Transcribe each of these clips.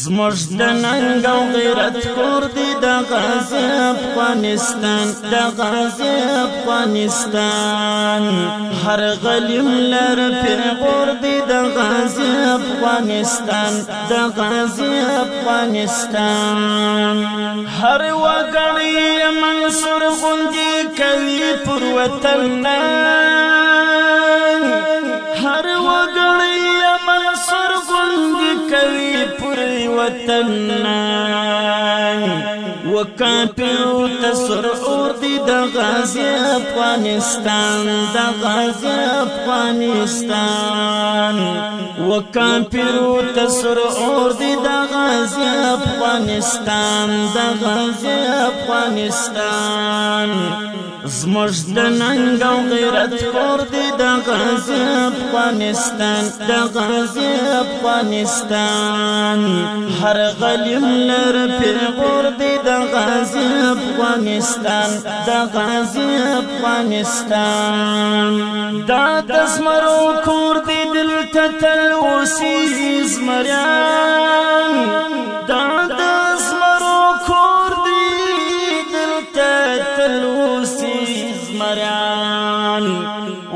زموږ د ننګ او غیرت کور دی د غازی افغانستان د غازی افغانستان هر غلیم لر پیغور دی د غازی افغانستان د غازی افغانستان هر وګړی منصور غوندي کوي پر وطن وطن وکافر تسرور دی د غازی افغانستان د غازی افغانستان وکافر تسرور دی د غازی افغانستان د غازی افغانستان زموږ د ننګ او غیرت کور دی د غازی افغانستان د غازی افغانستان هر غلیم لر پیغور دی د غازی افغانستان د غازی افغانستان دا د زمرو کور دی دلته تل اوسې زمریان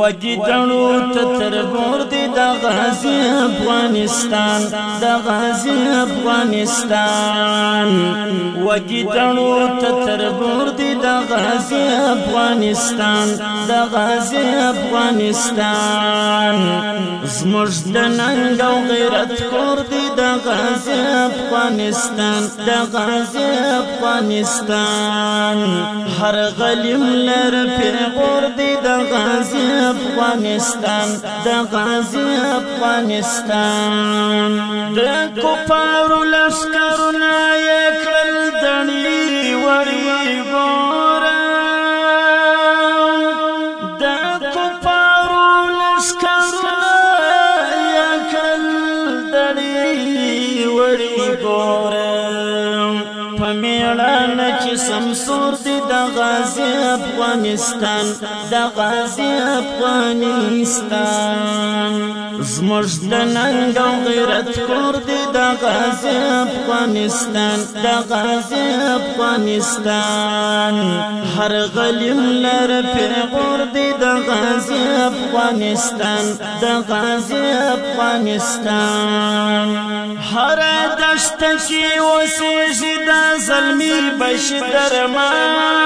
وګی دړو تتربور دی د غازی افغانستان د غازی افغانستان وګی دړو تتربور دی د غازی افغانستان د غازی افغانستان زموږ د ننګ او غیرت کور دی د غازی افغانستان د غازی افغانستان هر غلیم لر پیغور دی د غازی افغانستان د غازی افغانستان د کوپارو لشکرونه یک کړي ګور په میړانه چې سمسور دا غازی افغانستان دا غازی افغانستان زموږ د ننګ او غیرت کور دی دا غازی افغانستان دا غازی افغانستان هر غلیم لر پیغور دی دا غازی افغانستان دا غازی افغانستان هر دشت کې اوسېږي دا زلمی بشي درمان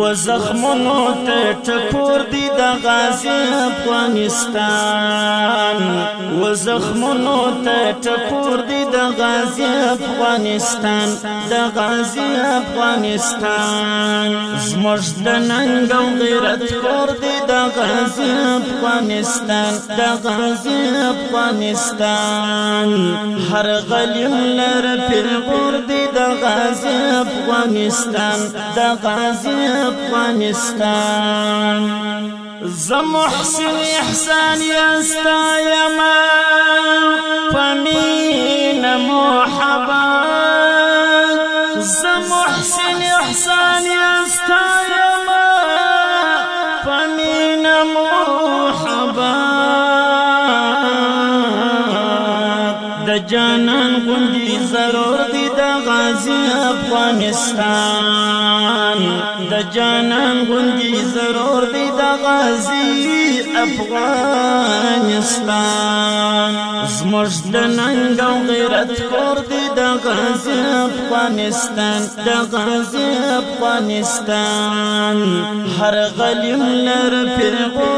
و زخمونو ته ټکور دی د غازی افغانستان و زخمونو ته ټکور دی د غازی افغانستان د غازی افغانستان زموږ د ننګ او غیرت کور دی د غازی افغانستان د غازی افغانستان هر غلیم لر پیغور دی د غازی افغانستان د غازی افغانستان زه محسن احسان یستا یما د جانان غوندي ضرور دي د غازي افغانستان د جانان غوندي ضرور دي د غازي افغانستان زموږ د ننګ او غیرت کور دي د غازي افغانستان د غازي افغانستان هر غلیم لر پرغو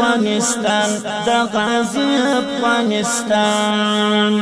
افغانستان د غازی افغانستان